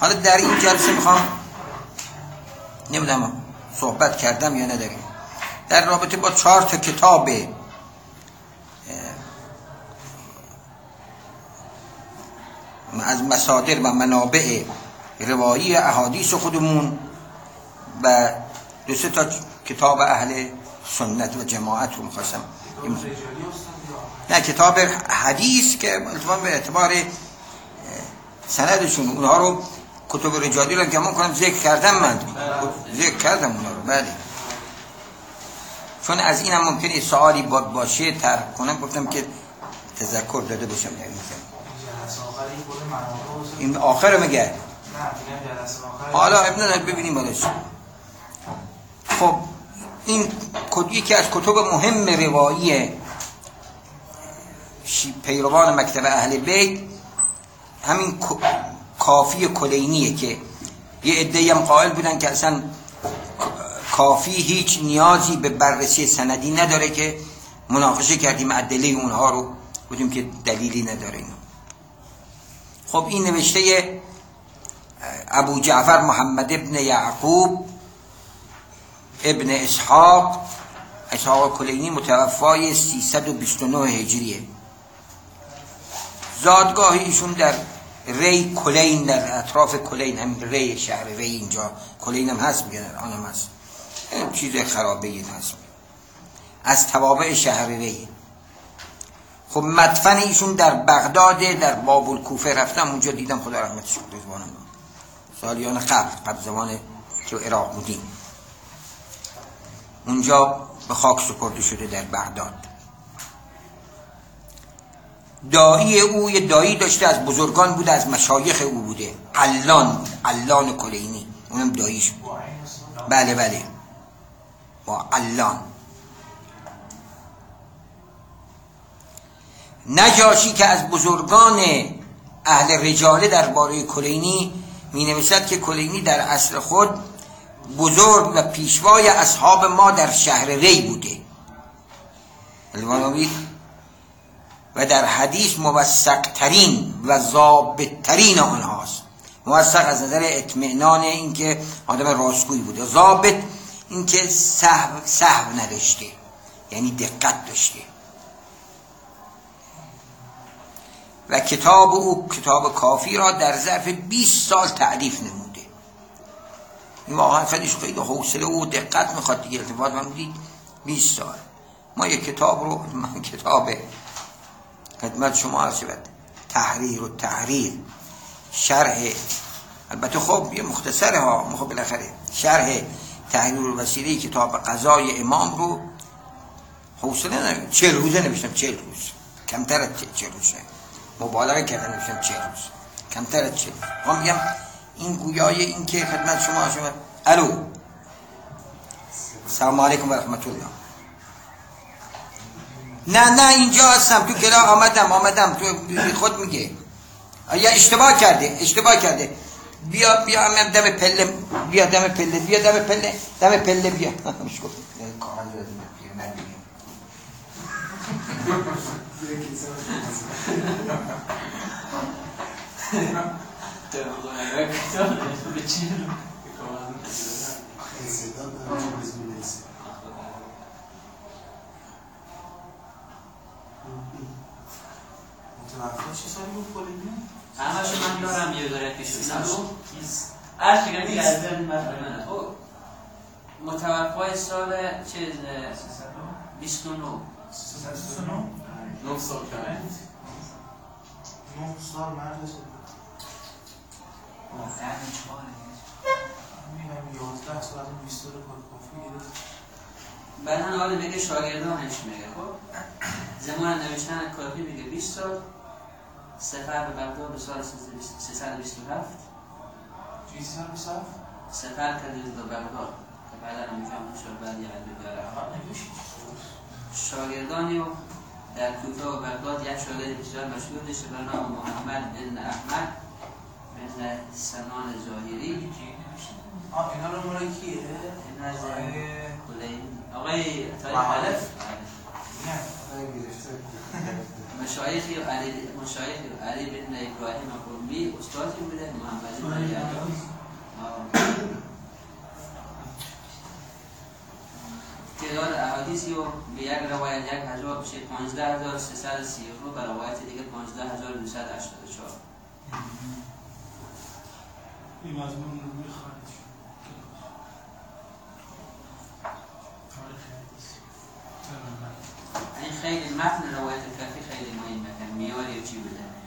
حالا در این جلسه می‌خوام نمی‌دونم صحبت کردم یا نداریم در رابطه با چهار تا کتاب از مصادر و منابع روایی احادیث خودمون و دو سه تا کتاب اهل سنت و جماعت رو می‌خواستم نه کتاب حدیث که به اعتبار سندشون اونها رو کتب رجالی رو گمان کنم ذکر کردم من. ذکر کردم اونها رو بله. چون از اینم ممکنه سوالی باشه ترک کنم. گفتم که تذکر داده باشم در این آخر میگه. حالا ابن ببینیم بالش خب این یکی از کتب مهم روایی پیروان مکتب اهل بیت همین کافی کلینیه که یه عده هم قائل بودن که اصلا کافی هیچ نیازی به بررسی سندی نداره که مناقشه کردیم ادله اونها رو بودیم که دلیلی نداره اینو. خب این نوشته ابو جعفر محمد ابن یعقوب ابن اسحاق اسحاق کلینی متوفای 329 هجریه. زادگاه ایشون در ری کلین در اطراف کلین همین ری شهر ری اینجا. کلین هم هست میگن آن هست. چیز خرابه این هست. از توابع شهر ری. خب مدفن ایشون در بغداد در بابل کوفه رفتم اونجا دیدم خدا رحمتش کنه رضوانم. سالیان قبل قبل زمان که عراق بودیم. اونجا به خاک سپرده شده در بغداد. دایی او یه دایی داشته از بزرگان بوده از مشایخ او بوده. علان علان کلینی. اونم داییش بود. بله بله. با علان. نجاشی که از بزرگان اهل رجاله درباره کلینی می نوشد که کلینی در اصل خود بزرگ و پیشوای اصحاب ما در شهر ری بوده. و در حدیث موثق ترین و ضابط ترین آنهاست. موثق از نظر اطمینان اینکه آدم راستگویی بوده. ضابط اینکه سهو سهو نداشته. یعنی دقت داشته. و کتاب او کتاب کافی را در ظرف 20 سال تعریف نموده. این واقعا خیلیش خیلی حوصله و دقت می‌خواد دیگه. التفات من بودید 20 سال. ما یک کتاب رو من کتاب خدمت شما عرض شود. تحریر و تحریر. شرح. البته خب یه مختصره ها خب بالاخره. شرح تحریر وسیله کتاب قضای امام رو حوصله ندارم چه روزه نوشتم. چه روز. کمتر از چه روزه. مبالغه کردن نوشتم چه روز. کمتر از چه روز. میگم این گویای این که خدمت شما شما الو. سلام علیکم و رحمت الله. نه نه اینجا هستم تو کلا آمدم آمدم تو خود میگه. یا اشتباه کرده اشتباه کرده. بیا بیا هم دم پله بیا دم پله بیا دم پله دم پله بیا. مش گفت. چه سالی بود کلینی؟ همه من دارم یه داره پیش عرض که دیگه از خب، متوفای سال چیز 29 9 سال کرد 9 سال مرد میگم 11 سال از 20 سال کافی گرفت. بعدا حالا بگه شاگردانش میگه خب؟ زمان نوشتن کافی میگه 20 سال. سفر به بغداد به سال 327 چی 327 سفر کردید به بغداد. که بعدا هم میفهم شد بعد یه قدر داره. شاگردانی و در کوفه و بغداد یک شاگرد بسیار مشهور داشته به نام محمد بن احمد بن سنان ظاهری آه اینا رو مال کیه؟ این از کلین آقای تاریخ علف نه. آقای گرفته مشایخ علی مشایخ علی بن ابراهیم قرمی استادی بوده محمد بن. تعداد احادیثی رو به یک روایت یک هزار بشه پانزده هزار سیصد سی رو به روایت دیگه پانزده هزار دویصد هشتاد و چهار. این مضمون رو می‌خواهد شد تاریخ حدیث این خیلی متن روایت کافی خیلی مهمه. که میاری چی بوده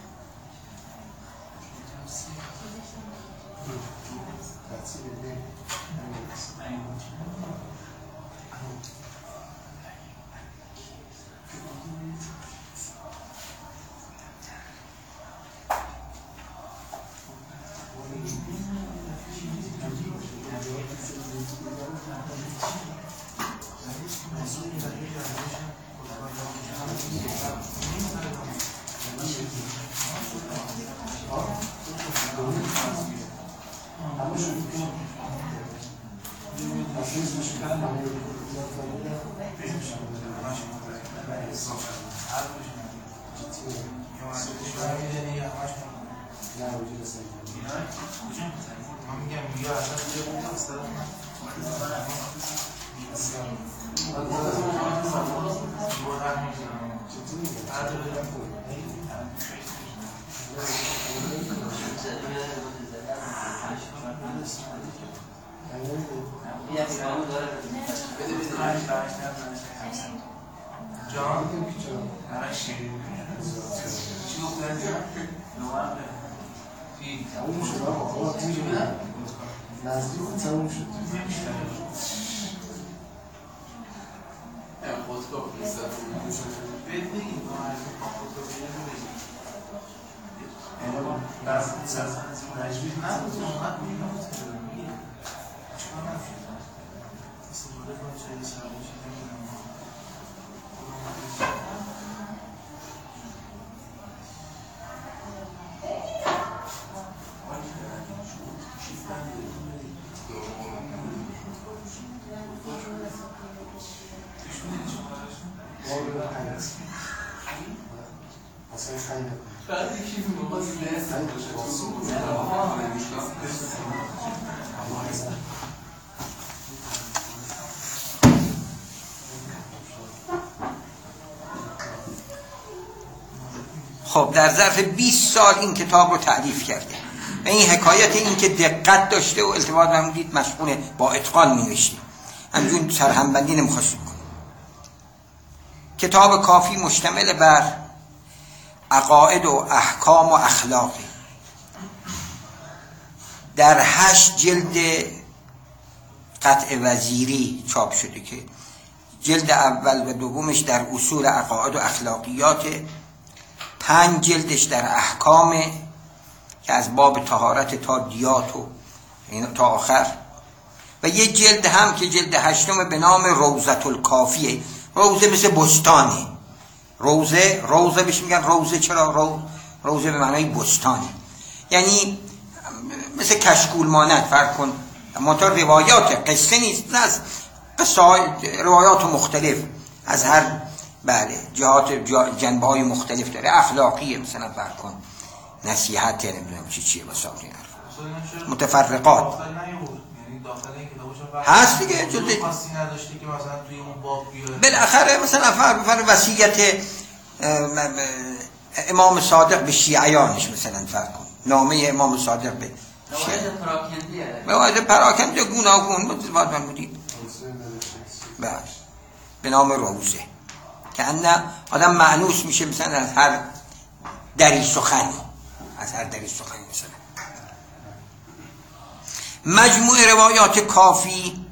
تموم شد آقا نزدیک بود تموم شد بهت بگیم ما از این فوتوگرافی بگیم. دست دست تجوید نبود واقعا می‌نبود. میگه. چیکار نشد؟ استفاده کن چه سرش نمی‌دونم. ما به من حیات اصلا خیلی نکنم خب در ظرف 20 سال این کتاب رو تعریف کرده. این حکایت این که دقت داشته و التباط نمودید مشغول با اتقان می نوشته همجون سرهمبندی نمی‌خواست کتاب کافی مشتمل بر عقاید و احکام و اخلاقی. در هشت جلد قطع وزیری چاپ شده که جلد اول و دومش در اصول عقاید و اخلاقیات پنج جلدش در احکام که از باب تهارت تا دیات و تا آخر. و یه جلد هم که جلد هشتم به نام روزت الکافیه روزه مثل بستانه روزه روزه بهش میگن روزه چرا؟ رو روزه به معنای بستانه یعنی مثل کشکول مانند فرق کن. منطقه روایات قصه نیست نه از روایات مختلف از هر بله جهات جنبه های مختلف داره. اخلاقیه مثلا فرق کن نصیحت نمی‌دونم چی چیه این حرف. متفرقات. یعنی فرق- هست دیگه، جلد- خاصی نداشته که مثلا توی اون باب بیاره. بالاخره مثلا فر فر وصیت امام صادق به شیعیانش مثلا فرق کن. نامه امام صادق به شیعیان. پراکنده گوناگون متفاوت بودید توسعه نوشته بله. به نام روزه. که نه آدم معنوس میشه مثلا از هر دری سخنی. از هر دری سخنی مثلا. مجموع روایات کافی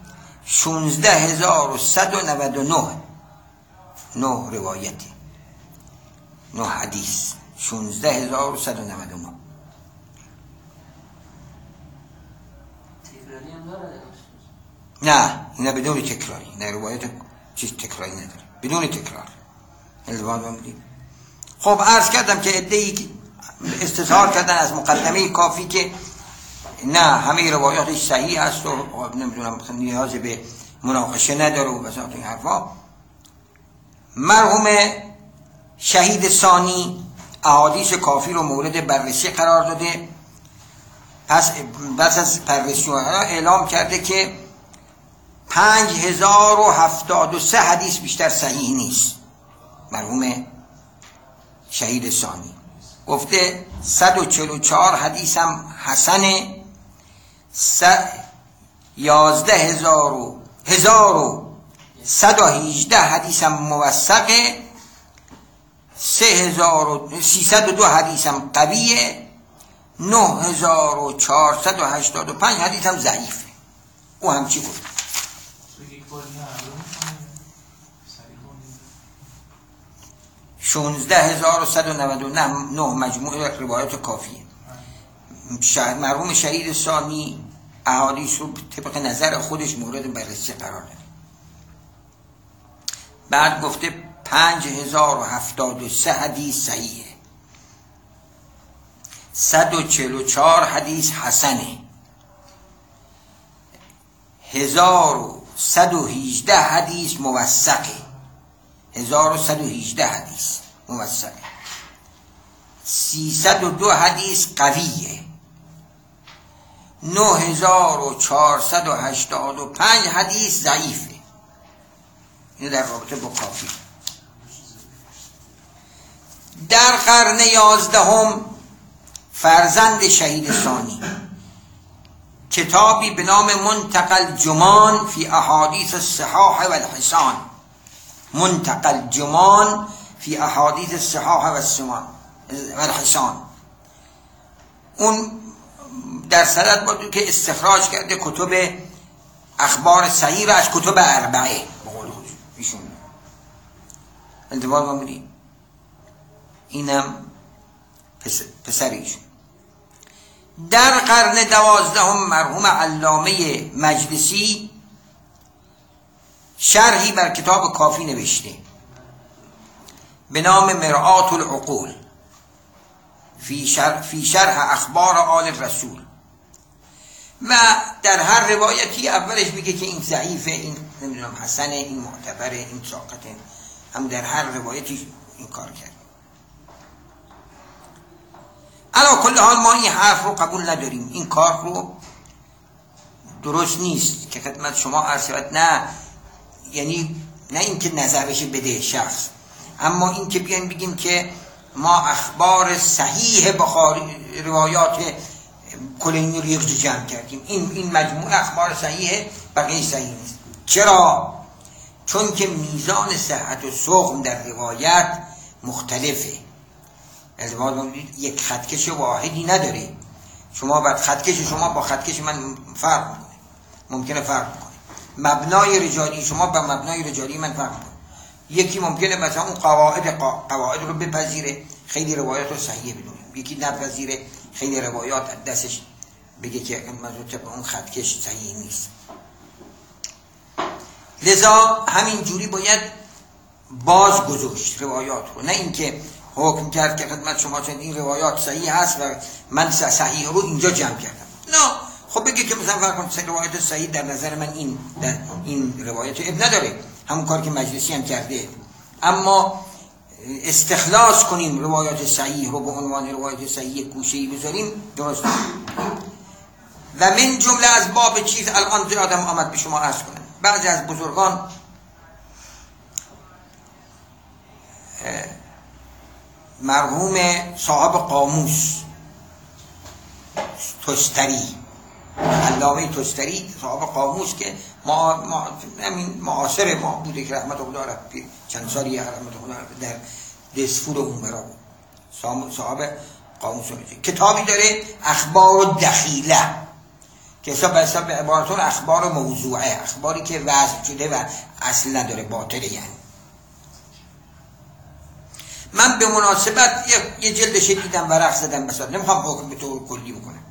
16199 نه. روایتی. نه حدیث. 16199 تکراری هم داره نه اینا بدون تکراری. نه روایت چیز تکراری نداره. بدون تکرار. الوان بودیم خب عرض کردم که ادهی استظهار کردن از مقدمه کافی که نه همه روایاتش صحیح هست و خب نمی‌دونم نیاز به مناقشه نداره و بساط این حرفا. مرحوم شهید ثانی احادیث کافی رو مورد بررسی قرار داده. پس بس از بررسی اعلام کرده که پنج هزار و هفتاد و سه حدیث بیشتر صحیح نیست. مرحوم شهید ثانی. گفته 144 حدیث هم حسنه. یازده هزار و هزار و صد و هیجده حدیث هم موثقه. سه هزار و سیصد و دو حدیث هم قویه. نه هزار و چهارصد و هشتاد و پنج حدیث هم ضعیفه. او هم چی یک بار دیگه عرضه می‌کنه. سریع کنید. 16199 مجموع روایات کافیه مرحوم شهید ثانی احادیث رو طبق نظر خودش مورد بررسی قرار داده. بعد گفته پنج هزار و هفتاد و سه حدیث صحیحه. صد و چل و چهار حدیث حسنه. هزار و صد و هیجده حدیث موثقه. هزار و صد و هیجده حدیث. موثقه سیصد و دو حدیث قویه. نه هزار و چهارصد و هشتاد و پنج حدیث ضعیفه. اینو در رابطه با کافی. در قرن یازدهم فرزند شهید ثانی. کتابی به نام منتقل جمان فی احادیث الصحاح و الحسان منتقل جمان فی احادیث الصحاح و الحسان اون در صدد بود که استخراج کرده کتب اخبار صحیح و از کتب اربعه. به قول خودش ایشون. انتباه بمونی اینم پس- پسر ایشون. در قرن دوازدهم مرحوم علامه مجلسی شرحی بر کتاب کافی نوشته. به نام مرآت العقول فی شرح, فی شرح اخبار آل رسول و در هر روایتی اولش میگه که این ضعیفه این نمی‌دونم حسنه این معتبره این ساقطه. هم در هر روایتی این کار کرد. علا کل حال ما این حرف رو قبول نداریم. این کار رو درست نیست که خدمت شما عرض نه یعنی نه اینکه نظرش بده شخص. اما اینکه بیایم بگیم که ما اخبار صحیح بخاری روایات کلینی رو یک جمع کردیم. این این مجموعه اخبار صحیح بقیه صحیح نیست. چرا؟ چون که میزان صحت و سقم در روایت مختلفه. ازدواج بودید یک خطکش واحدی نداره شما بعد خطکش شما با خطکش من فرق می‌کنه. ممکنه فرق مبنای رجالی شما با مبنای رجالی من فرق می‌کنه. یکی ممکنه مثلا اون قواعد قواعد رو بپذیره خیلی روایات رو صحیح بدونه. یکی نپذیره خیلی روایات دستش بگه که منظور طبق اون خطکش صحیح نیست. لذا همین جوری باید باز گذاشت روایات رو. نه اینکه حکم کرد که خدمت شما چون این روایات صحیح هست و من صحیح رو اینجا جمع کردم. نه. خب بگه که مثلا فرق کن روایت صحیح در نظر من این در این روایت اب نداره. همون کار که مجلسی هم کرده. اما استخلاص کنیم روایات صحیح رو به عنوان روایت صحیح گوشه بذاریم درست. و من جمله از باب چیز الان زیادم آمد به شما عرض کنم. بعضی از بزرگان مرحوم صاحب قاموس تستری علامه تستری صاحب قاموس که ما, ما همین معاصر ما بوده که رحمت الله علیه چند سالی رحمت علیه در دسفور اون برا بود. صاحب قاموس کتابی داره اخبار دخیله که حساب حساب عبارتون اخبار موضوعه اخباری که وضع شده و اصل نداره باطله یعنی. من به مناسبت یه جلدش دیدم ورق زدم مثلا نمی‌خوام حکم به طور کلی بکنم.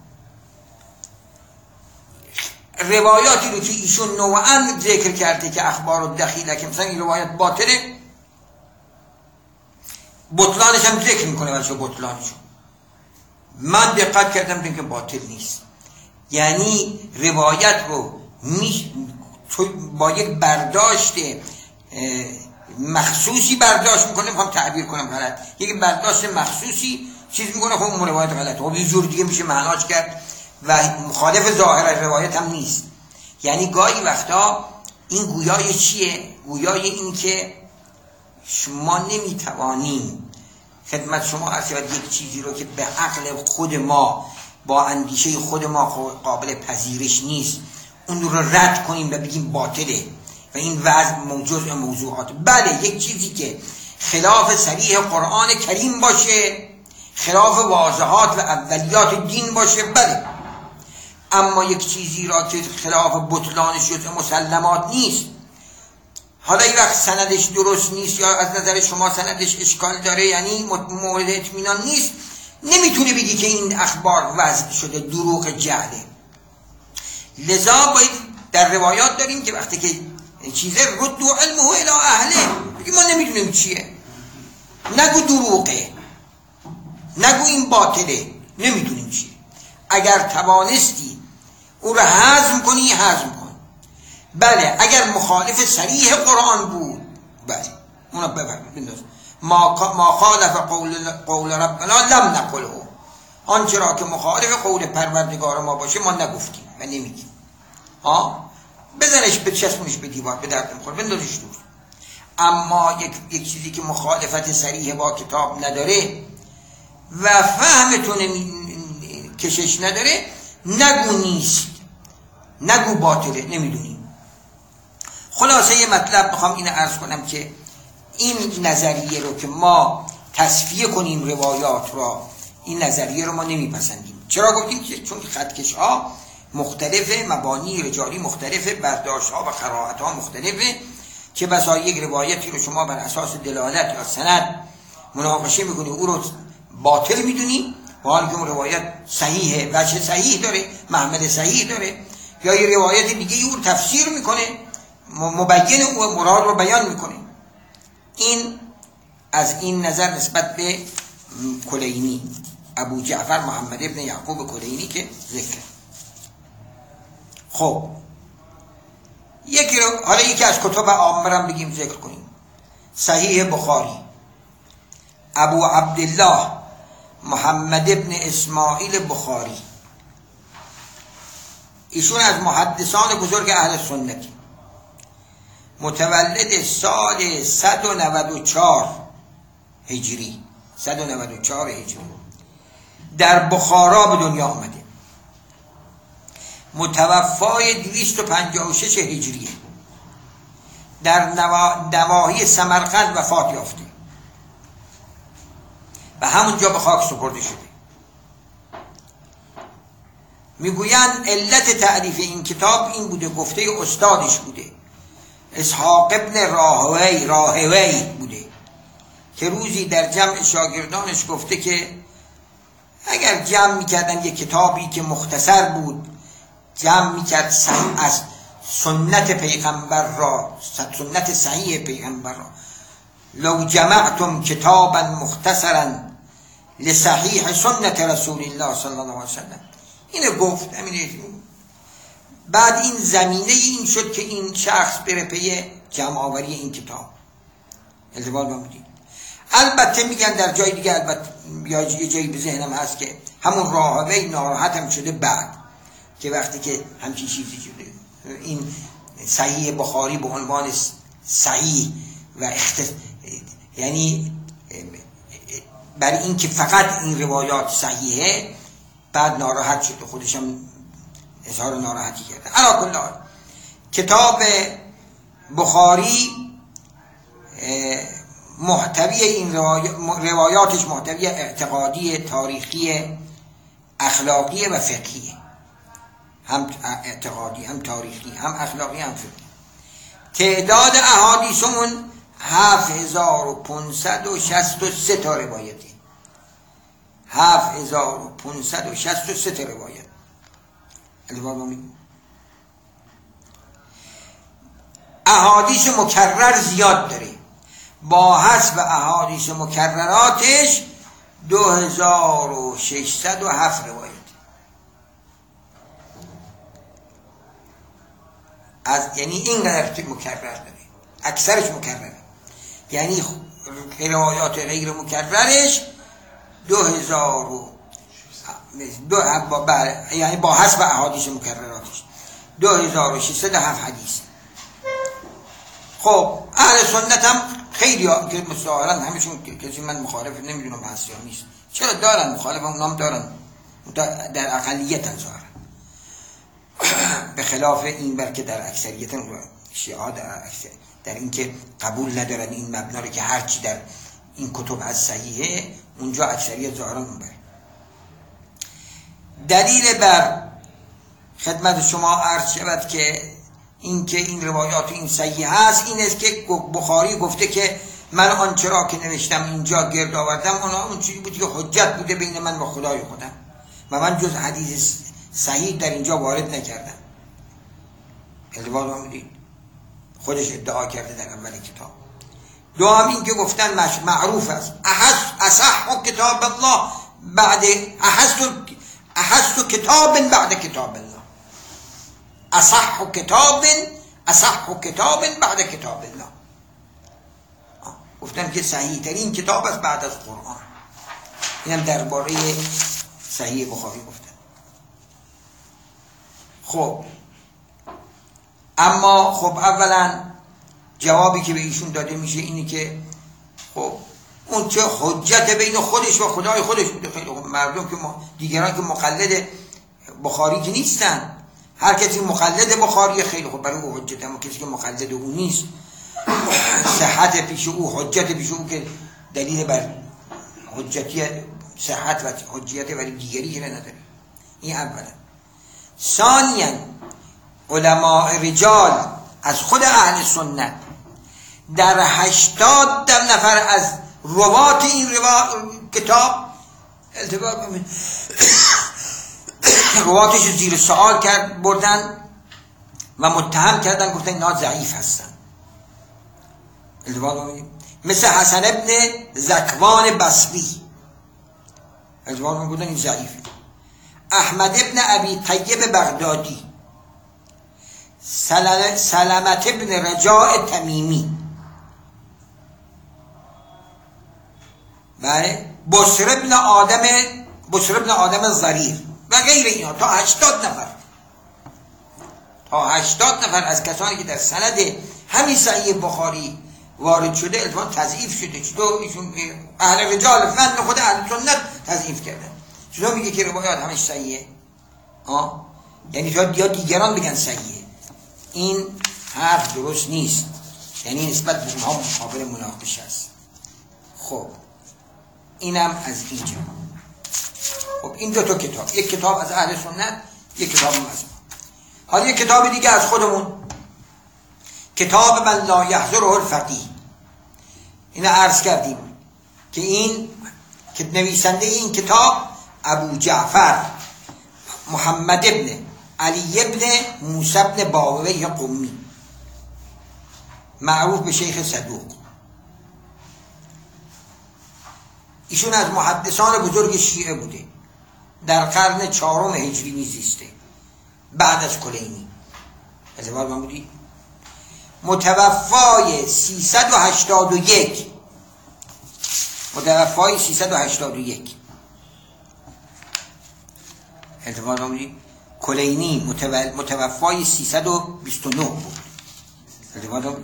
روایاتی رو که ایشون نوعا ذکر کرده که اخبار و دخیله که مثلا این روایت باطله. بطلانش هم ذکر می‌کنه واسه بطلانشون من دقت کردم که باطل نیست. یعنی روایت رو می با یک برداشت مخصوصی برداشت می‌کنه می‌خوام تعبیر کنم غلط. یک برداشت مخصوصی چیز می‌کنه خب اون روایت غلط خب یه جور دیگه میشه معناش کرد. و مخالف ظاهر روایت هم نیست. یعنی گاهی وقتا این گویای چیه؟ گویای این که شما نمی‌توانیم خدمت شما هست یک چیزی رو که به عقل خود ما با اندیشه خود ما قابل پذیرش نیست اون رو رد کنیم و بگیم باطله. و این وضع موجود موضوعات. بله یک چیزی که خلاف سریح قرآن کریم باشه خلاف واضحات و اولیات دین باشه بله. اما یک چیزی را که خلاف بطلانش شد مسلمات نیست. حالا این وقت سندش درست نیست یا از نظر شما سندش اشکال داره؟ یعنی مورد اطمینان نیست. نمی‌تونه بگی که این اخبار وضع شده دروغ جهله. لذا باید در روایات داریم که وقتی که چیزه ردو علمه الى اهله. بگی ما نمی‌دونیم چیه. نگو دروغه. نگو این باطله. نمی‌دونیم چیه. اگر توانستی او را حزم کنی حزم کن بله اگر مخالف سریح قرآن بود. بله اونا بنداز. ما خالف قول قول ربنا لم نقله. آنچه را که مخالف قول پروردگار ما باشه ما نگفتیم و نمیگیم. ها بزنش به چسبونش به دیوار به درد می‌خوره بندازش دور. اما یک, یک چیزی که مخالفت سریح با کتاب نداره و فهمتون کشش نداره نگو نیست. نگو باطله نمی‌دونیم خلاصه یه مطلب می‌خوام اینو عرض کنم که این نظریه رو که ما تصفیه کنیم روایات را این نظریه رو ما نمیپسندیم. چرا گفتیم که؟ چون خطکش ها مختلف مبانی رجالی مختلف برداشت ها و خراعت ها مختلفه که بسا یک روایتی رو شما بر اساس دلالت یا سند مناقشه می‌کنی او رو باطل می‌دونی. و حال که اون روایت صحیحه وجه صحیح داره محمل صحیح داره. یا یه روایت دیگه او تفسیر می‌کنه. مبین او مراد رو بیان می‌کنه. این از این نظر نسبت به کلینی ابو جعفر محمد ابن یعقوب کلینی که ذکر. خب یکی رو حالا یکی از کتب عامرم بگیم ذکر کنیم. صحیح بخاری. ابو عبدالله محمد ابن اسماعیل بخاری. ایشون از محدثان بزرگ اهل سنتی متولد سال 194 هجری. 194 هجری. در بخارا به دنیا آمده. متوفای 256 هجریه. در نواحی سمرقند وفات یافته. و همونجا به خاک سپرده شده. می‌گویند علت تعریف این کتاب این بوده گفته استادش بوده. اسحاق ابن راهوی راهوی بوده که روزی در جمع شاگردانش گفته که اگر جمع می‌کردن یک کتابی که مختصر بود جمع می‌کرد از سنت پیغمبر را سنت صحیح پیغمبر را. لو جمعتم کتابا مختصرا لصحیح سنت رسول الله صلی الله علیه وسلم اینو گفت همینه بعد این زمینه این شد که این شخص بره پی جمع آوری این کتاب. التباط بمودید البته میگن در جای دیگه البته یا یه جایی به ذهنم هست که همون راهوه ناراحت هم شده بعد. که وقتی که همچین چیزی شده. این صحیح بخاری به عنوان صحیح و اختص... یعنی برای اینکه فقط این روایات صحیحه بعد ناراحت شده خودشم اظهار ناراحتی کرده. علا کتاب بخاری محتوی این روایاتش محتوی اعتقادی تاریخی اخلاقی و فقهی. هم اعتقادی هم تاریخی هم اخلاقی هم فقهی. تعداد احادیثمون 7563 تا روایتی 7563 تا روایت. احادیث مکرر زیاد داره. با حسب احادیث مکرراتش 2607 روایت. از یعنی این قدر مکرر داره. اکثرش مکرره. یعنی روایات غیر مکررش دو هزار و دو بله یعنی با حسب احادیث مکرراتش. دو هزار و شیست هفت حدیث. خب اهل سنت هم خیلی که ظاهرا همشون کسی من مخالف نمی‌دونم هست یا نیست. چرا دارن؟ مخالف اونام دارن. در اقلیت ظاهرا. به خلاف این بر که در اکثریت شیعه در اکثر در اینکه قبول ندارن این مبنا رو که هرچی در این کتب از صحیحه اونجا اکثریت ظاهرا بر دلیل بر خدمت شما عرض شود که اینکه این روایات این صحیح هست این است که بخاری گفته که من آنچه را که نوشتم اینجا گرد آوردم اون اون چیزی بود که حجت بوده بین من و خدای خودم. و من جز حدیث صحیح در اینجا وارد نکردم. آمدید خودش ادعا کرده در اول کتاب. دوام این که گفتن معروف است. اصح کتاب الله بعد احس کتاب بعد کتاب الله. اصح کتاب اصح کتاب بعد کتاب الله. گفتم که صحیح ترین کتاب است بعد از قرآن. اینم درباره صحیح بخاری گفتم خب. اما خب اولا جوابی که به ایشون داده میشه اینه که خب اون چه حجت بین خودش و خدای خودش بوده. خیلی خب مردم که دیگران که مقلد بخاری که نیستن. هر کسی مقلد بخاری خیلی خوب. برای او حجت اما کسی که مقلد او نیست. صحت پیش او حجت پیش او که دلیل بر حجتی صحت و حجیت ولی دیگری که نداره. این اولا. ثانیا علماء رجال از خود اهل سنت در هشتاد نفر از روات این روا... کتاب التباق رواتش زیر سوال کرد بردن و متهم کردن گفتن اینا ضعیف هستن. مثل حسن ابن زکوان بصری. التباط گفتن این ضعیفه. احمد ابن ابی طیب بغدادی. سلمت ابن رجاء تمیمی. بله؟ بسر ابن آدم بسر ابن آدم زریر و غیر اینا. تا هشتاد نفر. تا هشتاد نفر از کسانی که در سند همین صحیح بخاری وارد شده البته تضعیف شده. چطور؟ ایشون اهل رجال فن خود اهل سنت تضعیف کردن. چطور میگه که روایات همش صحیحه؟ آه؟ یعنی تا یا دیگران بگن صحیحه. این حرف درست نیست. یعنی نسبت به اونها مقابل مناقشه است. خب. اینم از اینجا. خب این دو تا کتاب. یک کتاب از اهل سنت یک کتاب از حالا یک کتاب دیگه از خودمون. کتاب من لا یحضره الفقیه. این عرض کردیم که این که نویسنده این کتاب ابو جعفر محمد ابن علی ابن موسی ابن باوی قمی معروف به شیخ صدوق. ایشون از محدثان بزرگ شیعه بوده. در قرن چهارم هجری میزیسته. بعد از کلینی. از من بودی. متوفای 381 متوفای 381 اعتماد بودی. کلینی متوفای 329 بود. اعتماد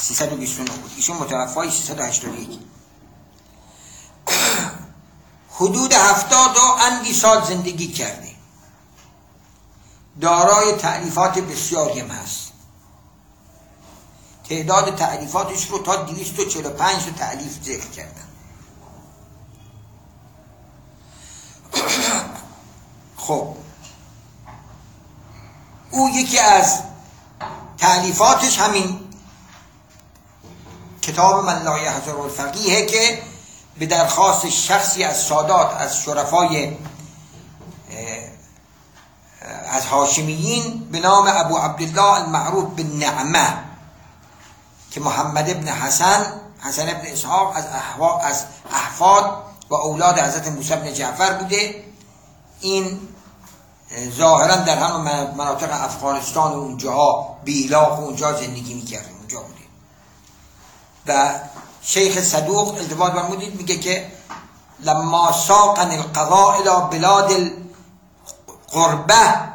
329 بود. ایشون متوفای 381 حدود هفتاد و اندی سال زندگی کرده. دارای تعلیفات بسیاری هم هست. تعداد تعلیفاتش رو تا 245 تا تعلیف ذکر کردن خب. او یکی از تعلیفاتش همین کتاب من لا یحضر الفقیه که به درخواست شخصی از سادات از شرفای از هاشمیین به نام ابو عبدالله المعروف به نعمه که محمد ابن حسن حسن ابن اسحاق از, از احفاد و اولاد حضرت موسی ابن جعفر بوده. این ظاهرا در همه مناطق افغانستان و اونجاها بیلاق و اونجا زندگی می‌کرده اونجا بوده. و شیخ صدوق التباط برمودید میگه که لما ساقن القضاء الى بلاد القربه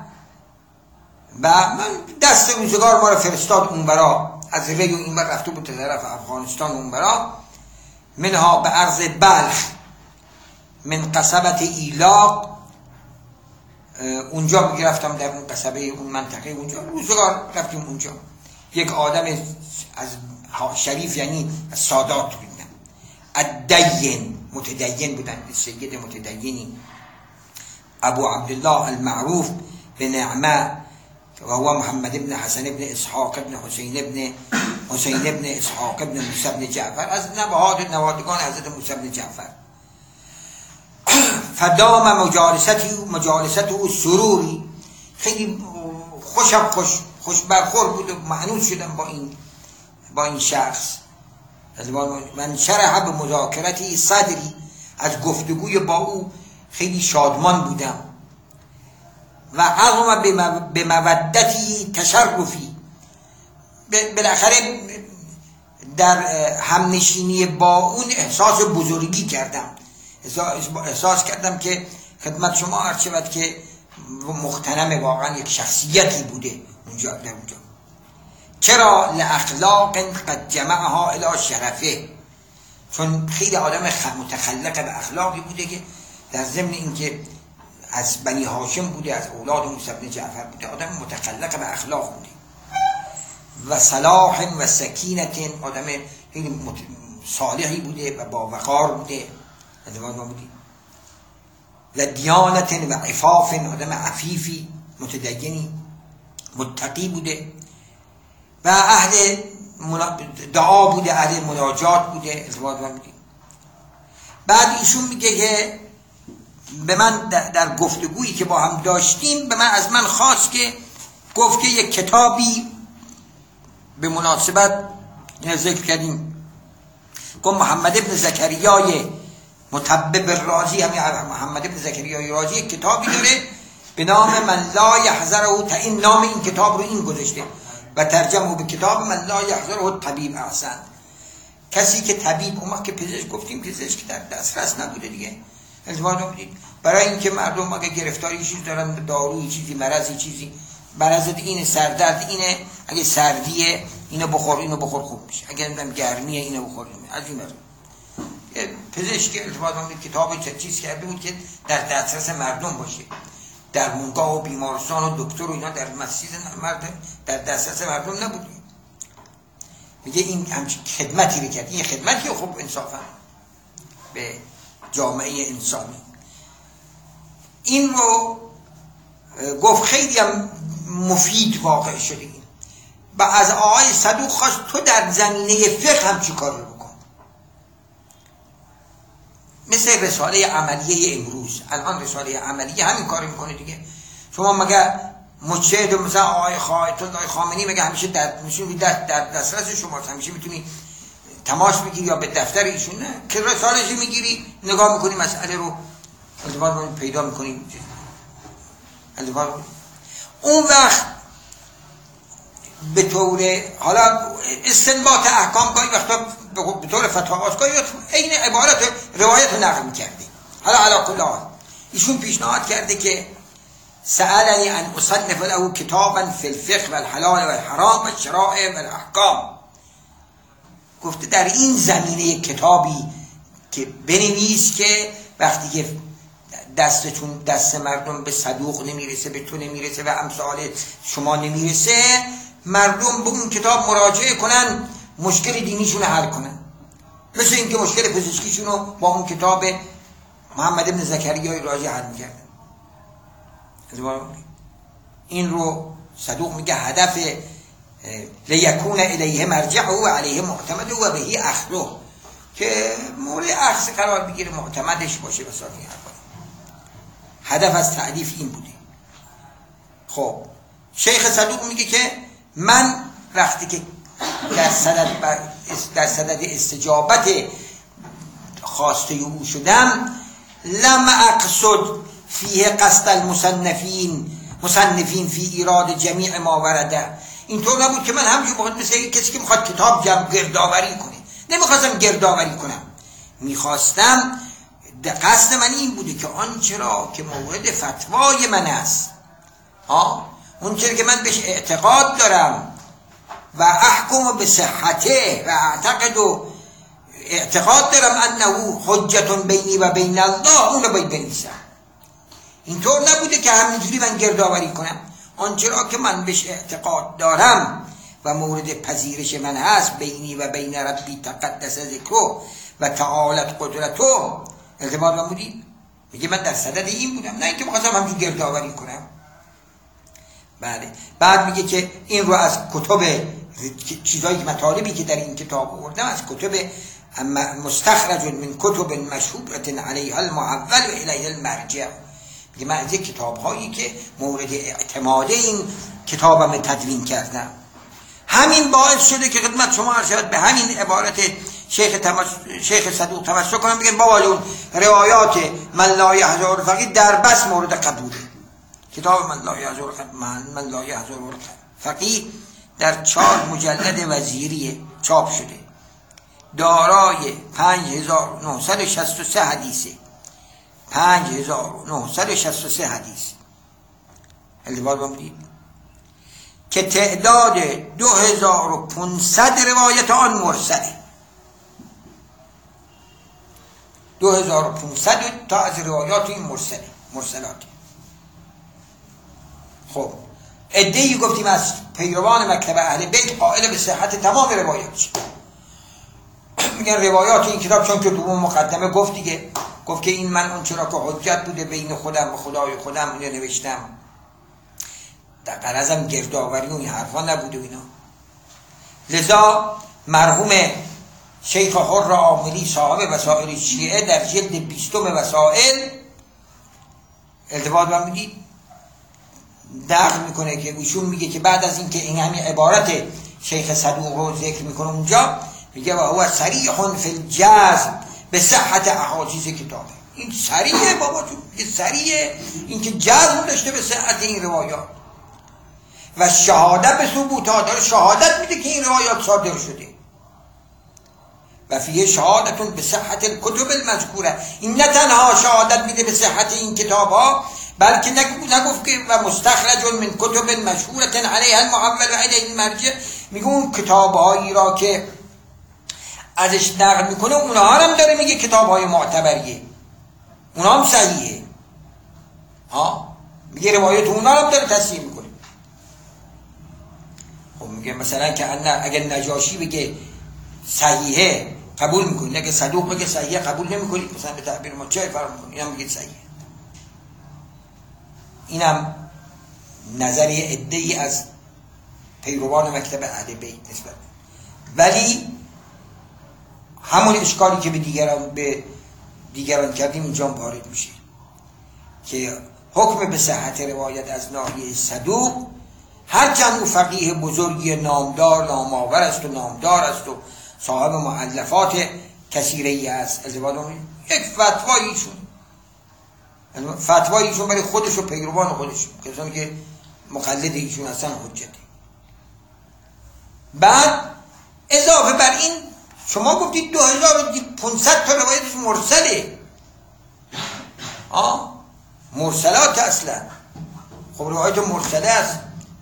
و من دست روزگار ما رو فرستاد اونورا از ری و اینور رفته بود طرف افغانستان اونورا منها به عرض بلخ من قصبت ایلاق اونجا می‌گرفتم در اون قصبه اون منطقه اونجا. روزگار رفتیم اونجا. یک آدم از شریف یعنی سادات بودن. الدین متدین بودن سید متدینی. ابو عبدالله المعروف به نعمه و هو محمد بن حسن بن اسحاق بن حسین بن حسین بن اسحاق بن موسی بن جعفر. از نواد نوادگان حضرت موسی بن جعفر. فدام مجالستی مجالسته و سروری. خیلی خوشم خوش خوش برخور بود و معنوس شدم با این با این شخص. من شرح به مذاکرتی صدری از گفتگوی با او خیلی شادمان بودم. و عظم به مودتی تشرفی. بالاخره در همنشینی با اون احساس بزرگی کردم. احساس کردم که خدمت شما عرض شود که مختنم واقعا یک شخصیتی بوده. اونجا در چرا لاخلاق قد جمعها الى شرفه؟ چون خیلی آدم متخلق به اخلاقی بوده که در ضمن اینکه از بنی هاشم بوده از اولاد موسی بن جعفر بوده آدم متخلق به اخلاق بوده. و صلاح و سکینت آدم خیلی صالحی بوده و با وقار بوده. ما بودیم و دیانت و عفاف آدم عفیفی متدینی متقی بوده. و اهل دعا بوده اهل مناجات بوده ازدواج بودیم بعد ایشون میگه که به من در گفتگویی که با هم داشتیم به من از من خواست که گفت که یک کتابی به مناسبت ذکر کردیم. گفت محمد ابن زکریای مطبب رازی همین محمد ابن زکریای رازی کتابی داره به نام من لا یحذره تا این نام این کتاب رو این گذاشته. و ترجمه به کتاب من لا یحذره طبیب احسن. کسی که طبیب اون که پزشک گفتیم پزشک در دسترس نبوده دیگه ازدواج بودید برای اینکه مردم اگه گرفتاری چیزی دارن داروی چیزی مرضی چیزی مرض اینه سردرد اینه اگه سردیه اینو بخور اینو بخور خوب میشه. اگه نمی‌دونم گرمیه اینو بخور. از این پزشک ارتباط کتاب چیز کرده بود که در دسترس مردم باشه. در مونگاه و بیمارستان و دکتر و اینا در مسجد مردم در دسترس مردم نبود. میگه این همچین خدمتی رو کرد. این خدمتی خوب انصافا به جامعه انسانی. این رو گفت خیلی هم مفید واقع شده. و از آقای صدوق خواست تو در زمینه فقه هم چی کار رو مثل رساله عملیه امروز. الان رساله عملیه همین کار می‌کنه دیگه. شما مگه مجتهد مثلا آقای خواهد الله خامنی مگه همیشه در میشون در, دسترس شما همیشه می‌تونی تماس بگیری یا به دفتر ایشون؟ نه. که رسالهشی می‌گیری نگاه می‌کنی مسئله رو پیدا می‌کنی. اون وقت به طور حالا استنباط احکام گاهی وقتا به طور فتاواست گاهی این عبارت روایت رو نقل می‌کرده حالا علا کل ایشون پیشنهاد کرده که سألنی ان اصنف له کتابا فی الفقه و الحلال و الحرام و الشرائع و الاحکام. گفته در این زمینه کتابی که بنویس که وقتی که دستتون دست مردم به صدوق نمی‌رسه به تو نمی‌رسه و امثال شما نمی‌رسه مردم به اون کتاب مراجعه کنن مشکل دینیشون حل کنن. مثل اینکه مشکل پزشکیشون رو با اون کتاب محمد ابن زکریای راجع حل می‌کردن. این رو صدوق میگه هدف لیکون الیه مرجع و علیه معتمد و بهی اخلو که مورد اخذ قرار بگیره معتمدش باشه به هدف از تعلیف این بوده. خب شیخ صدوق میگه که من وقتی که در صدد, در صدد استجابت خواسته او شدم لم اقصد فیه قصد المصنفین مصنفین فی ایراد جمیع ما ورده اینطور نبود که من همجور بخواد مثل کسی که می‌خواد کتاب جمع گردآوری کنه. نمی‌خواستم گردآوری کنم. می‌خواستم قصد من این بوده که آنچه را که مورد فتوای من است. ها؟ اون که من بهش اعتقاد دارم و احکم به صحته و اعتقد و اعتقاد دارم انه حجت بینی و بین الله اون رو باید بنویسم. اینطور نبوده که همینجوری من گردآوری کنم. آنچه را که من بهش اعتقاد دارم و مورد پذیرش من هست بینی و بین ربی تقدس ذکرو و تعالت قدرتو ارتباط من بودی؟ میگه من در صدد این بودم نه اینکه بخواستم همچون گردآوری کنم. بله. بعد میگه که این رو از کتب چیزایی مطالبی که در این کتاب آوردم از کتب مستخرج من کتب مشهورت علیها المعول و الیه المرجع. میگه من از کتاب هایی که مورد اعتماد این کتابم تدوین کردم. همین باعث شده که خدمت شما عرض به همین عبارت شیخ, تمس... شیخ صدوق تمسک کنم. بگن بابا جون روایات من لا فقید در بس مورد قبوله. کتاب من لا یحضر من, من لا فقید در چهار مجلد وزیری چاپ شده. دارای 5963 حدیثه. 5963 حدیث التباط بمونید که تعداد 2500 روایت آن مرسله. 2500 تا از روایات این مرسله مرسلات. خب ادهی گفتیم از پیروان مکتب اهل بیت قائل به صحت تمام روایات میگن روایات این کتاب چون که دوم مقدمه گفت دیگه گفت که این من اون چرا که حجت بوده بین خودم و خدای خودم اینو نوشتم. در قرضم گردآوری و این حرفا نبوده اینا. لذا مرحوم شیخ حر عاملی صاحب وسائل شیعه در جلد بیستم وسائل التفات من می‌دید. دقل می‌کنه که ایشون میگه که بعد از اینکه این همین عبارت شیخ صدوق رو ذکر می‌کنه اونجا میگه و هو سریح فی الجزم به صحت احادیث کتابه. این سریعه بابا این سریعه این که جزم داشته به صحت این روایات. و شهادت به ثبوت داره شهادت میده که این روایات صادر شده. و فیه شهادتون به صحت کتب المذکوره. این نه تنها شهادت میده به صحت این کتاب ها بلکه نگفت که و مستخرج من کتب مشهورت علیه المحول و علیه المرجع میگه اون کتاب هایی را که ازش نقل می‌کنه اونها هم داره میگه کتاب های معتبریه. اونها هم صحیحه. ها؟ میگه روایت اونها هم داره تصحیح می‌کنه. خب میگه مثلا که اگر نجاشی بگه صحیحه قبول می‌کنی. اگه صدوق بگه صحیحه قبول نمی‌کنی. مثلا به تعبیر ما چه فرق می‌کنی؟ اینم بگه صحیحه. اینم نظریه ادهی از پیروان مکتب اهل بیت نسبت ولی همون اشکالی که به دیگران به دیگران کردیم اینجا وارد میشه. که حکم به صحت روایت از ناحیه صدوق هرچند او فقیه بزرگی نامدار نامآور است و نامدار است و صاحب معلفات کثیره ای است یک فتوای ایشون. فتوای ایشون برای خودش و پیروان خودش. کسانی که مقلد ایشون هستن حجته بعد اضافه بر این شما گفتید 2500 تا روایتش مرسله. آه؟ مرسلات اصلا. خب روایت مرسله است.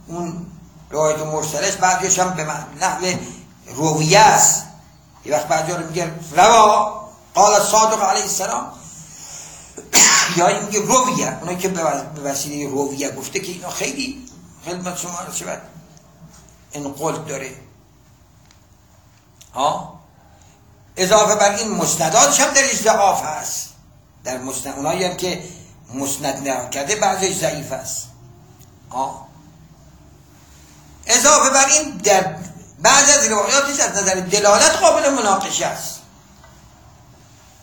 اون روایت مرسلش بعدش هم به نحو رویه است. یه وقت بعد رو میگه روا. قال صادق علیه السلام. یا این میگه رویه. اونایی که به وسیله رویه گفته که اینا خیلی خدمت شما رو شود این قول داره. ها؟ اضافه بر این مستدادش هم در ضعاف هست. در مسند اونایی هم که مسند نکرده بعضش ضعیف است ها؟ اضافه بر این در بعض از روایاتش از نظر دلالت قابل مناقشه است.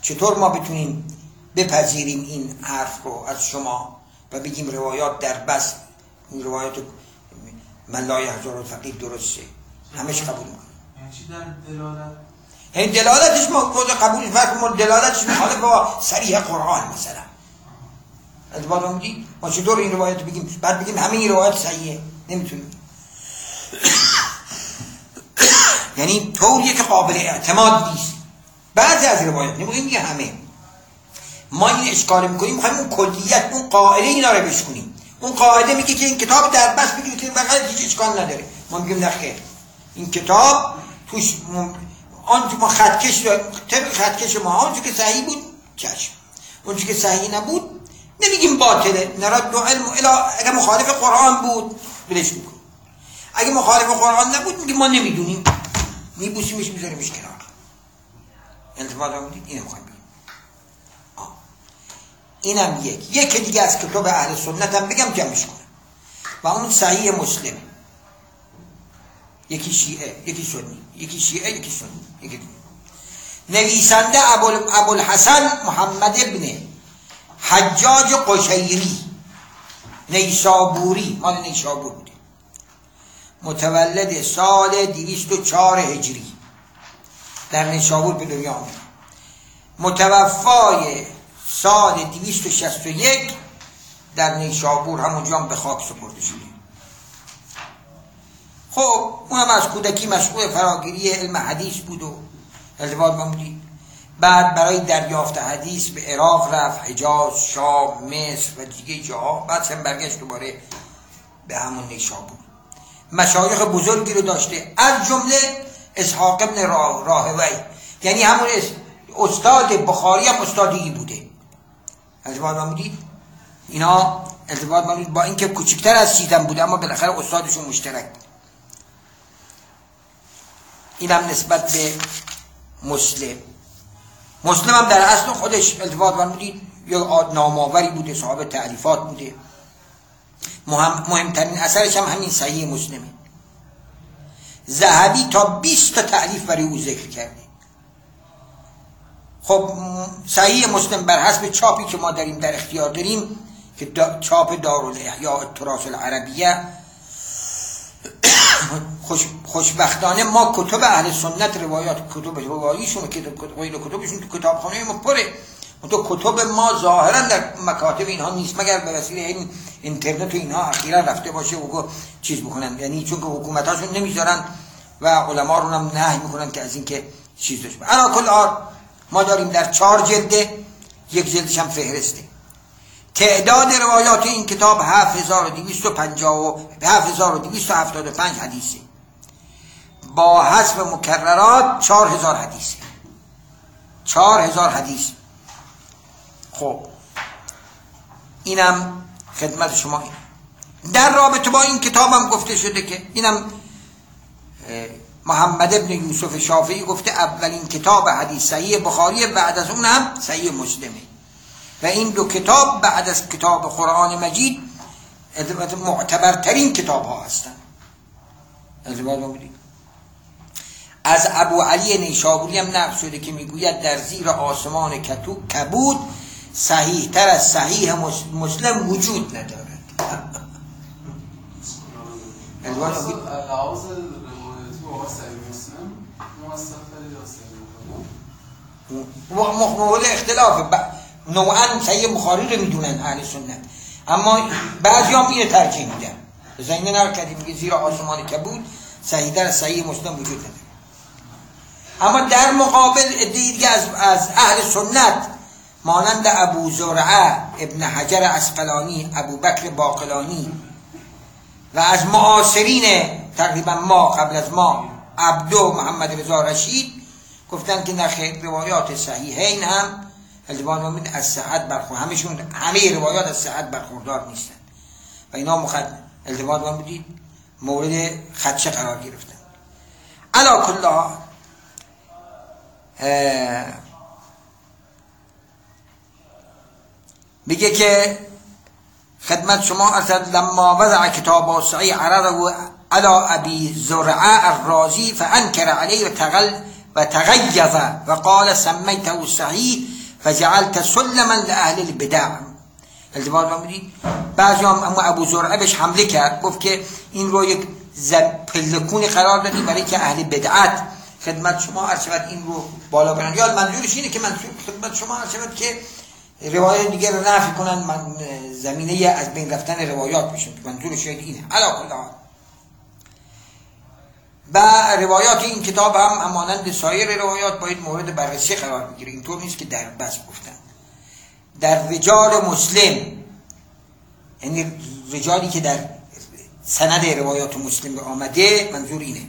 چطور ما بتونیم بپذیریم این حرف رو از شما و بگیم روایات در بس. این روایات من لا یحضر فقید درسته. همش قبول می‌کنیم یعنی چی در دلالت؟ این دلالتش ما قبول فرق ما دلالتش مخالف با صریح قرآن مثلا. از بعد ما ما چطور این روایت بگیم؟ بعد بگیم همه این روایت صحیحه. نمی‌تونیم. یعنی طوریه که قابل اعتماد نیست. بعضی از روایات نمیگیم همه. ما این اشکال می‌کنیم می‌خوایم اون کلیت اون قاعده اینا رو بشکنیم اون قاعده میگه که این کتاب در بس بگیرید که بغل هیچ اشکال نداره. ما میگیم نه خیر. این کتاب توش آن ما خطکش طبق خطکش ما آن که صحیح بود چشم. اون که صحیح نبود نمیگیم باطله نراد دو علم اگه مخالف قرآن بود بلش میکن اگه مخالف قرآن نبود میگیم ما نمی‌دونیم. میبوسیمش میذاریمش کنار. انتفاضه بودید اینو می‌خوایم اینم یک. یک دیگه از کتاب اهل سنت هم بگم جمعش کنم. و اون صحیح مسلم. یکی شیعه یکی سنی. یکی شیعه یکی سنی. یکی نویسنده ابوالحسن محمد ابن حجاج قشیری. نیسابوری مال نیسابور بوده. متولد سال 204 هجری. در نیسابور به دنیا آمد متوفای سال 261 در نیشابور همونجا به خاک سپرده شده خب اونم از کودکی مشغول فراگیری علم حدیث بود و ارتباط بودی بعد برای دریافت حدیث به عراق رفت حجاز شام مصر و دیگه جاها. بعد هم برگشت دوباره به همون نیشابور. مشایخ بزرگی رو داشته. از جمله اسحاق ابن راهوی. یعنی همون استاد بخاری هم استادی بوده. ارتباط بودید اینا ارتباط بودید با اینکه کوچکتر از سیدم بوده اما بالاخره استادشون مشترک. اینم نسبت به مسلم. مسلم هم در اصل خودش التفات بودید یا ناماوری بوده صاحب تعریفات بوده. مهم مهمترین اثرش هم همین صحیح مسلمه. زهبی تا 20 تا تعریف برای او ذکر کرده. خب صحیح مسلم بر حسب چاپی که ما داریم در اختیار داریم که دا چاپ دارالاحیا التراث العربیه خوش خوشبختانه ما کتب اهل سنت روایات کتب رواییشون که غیر کتبشون تو کتابخانه ما پره. تو کتب ما ظاهرا در مکاتب اینها نیست مگر به وسیله این اینترنت و اینها اخیرا رفته باشه و چیز بکنن. یعنی چون که حکومتاشون نمی‌ذارن و علما رو هم نهی می‌کنن که از اینکه چیز داشت کل آر ما داریم در چهار جلده یک جلدش هم فهرسته. تعداد روایات این کتاب 7275 حدیثه. با حذف مکررات 4000 حدیثه. 4000 حدیث. خب. اینم خدمت شما. در رابطه با این کتاب هم گفته شده که اینم محمد ابن یوسف شافعی گفته اولین کتاب حدیث صحیح بخاری بعد از اون هم صحیح مسلمه. و این دو کتاب بعد از کتاب قرآن مجید معتبرترین کتاب ها هستند از ابو علی نیشابوری هم نقل شده که می‌گوید در زیر آسمان کبود صحیح تر از صحیح مسلم وجود ندارد. مورد اختلاف. نوعا صحیح بخاری رو می‌دونن اهل سنت. اما بعضی هم اینو ترجیح میدن. زینه نر کردیم میگه زیر آسمان کبود صحیح در صحیح مسلم وجود نداره. اما در مقابل دیگه از, از اهل سنت مانند ابو زرعه ابن حجر اسقلانی ابو بکر باقلانی و از معاصرین تقریبا ما قبل از ما عبدو محمد رضا رشید گفتن که نخیر روایات صحیحین هم التبان مؤمن از صحت برخورد همشون همه روایات از صحت برخوردار نیستن. و اینا مخد التبان بودید مورد خدشه قرار گرفتن. علا کلا میگه که خدمت شما اصد لما وضع کتاب صحیح عرضه علا ابی زرعه الرازی فانکر علیه و تغل و تغیظ و فجعلت سلما لاهل البدع. التباط بودید بعضی هم اما ابو زرعه بهش حمله کرد گفت که این رو یک پلکونی قرار دادی برای که اهل بدعت خدمت شما عرض این رو بالا برن. یا منظورش اینه که منظور خدمت شما عرض که روایت دیگه رو نفی کنن من زمینه از بین رفتن روایات بشن منظورش اینه. علا و روایات این کتاب هم همانند سایر روایات باید مورد بررسی قرار بگیره. اینطور نیست که در بس گفتن. در رجال مسلم یعنی رجالی که در سند روایات مسلم آمده منظور اینه.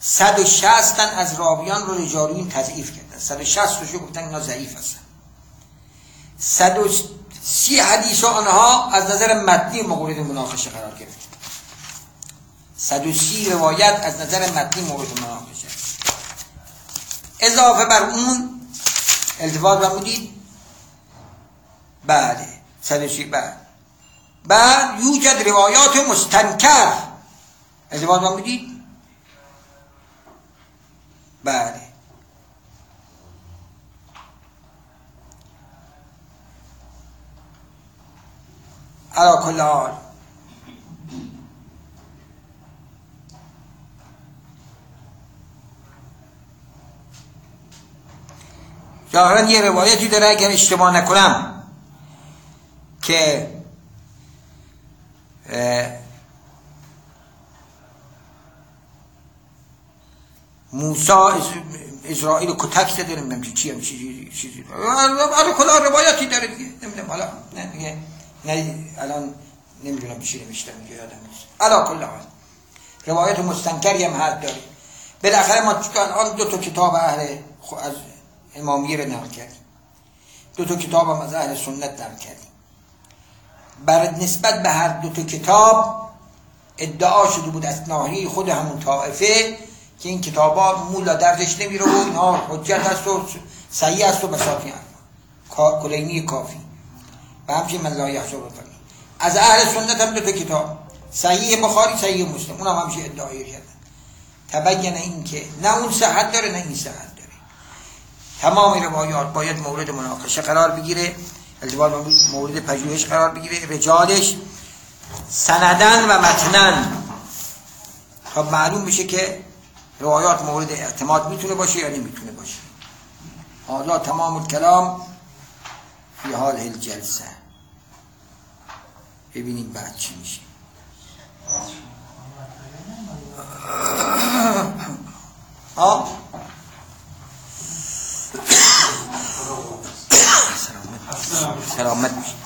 160 تن از راویان رو رجالین تضعیف کردن. 160 رو گفتن اینا ضعیف هستن. 130 حدیث آنها از نظر متنی مورد مناقشه قرار گرفت 130 روایت از نظر متنی مورد مناقشه اضافه بر اون التفات بودید بله 130 بعد بعد یوجد روایات مستنکر. التفات بودید بله. علا کل حال. ظاهرا یه روایتی داره اگر اشتباه نکنم که موسا اسرائیل کتک زده نمی‌دونم چی هم چیزی چیزی حالا کلا روایتی داره دیگه نمی‌دونم حالا نه دیگه نه الان نمی‌دونم چی نمیشته میگه یادم نیست. علا کل حال. روایت مستنکری هم حد داره. بالاخره ما الان دو تا کتاب اهل از امامی رو نقل کردیم. دو تا کتاب هم از اهل سنت نقل کردیم. بر نسبت به هر دو تا کتاب ادعا شده بود از ناحیه خود همون طائفه که این کتاب مولا دردش نمیره و اینها حجت هست و صحیح است و بساطی کلینی کافی. و همچنین من لا یحجب از اهل سنت هم دو تا کتاب. صحیح بخاری صحیح مسلم. اون هم همیشه ادعایی کردن تبین این که نه اون صحت داره نه این صحت. تمام روایات باید مورد مناقشه قرار بگیره. التبال مورد پژوهش قرار بگیره. رجالش سندن و متنن. تا معلوم بشه که روایات مورد اعتماد می‌تونه باشه یا نمی‌تونه باشه. حالا تمام الکلام فی حال الجلسه. ببینیم بعد چی میشه. آه. 老妹。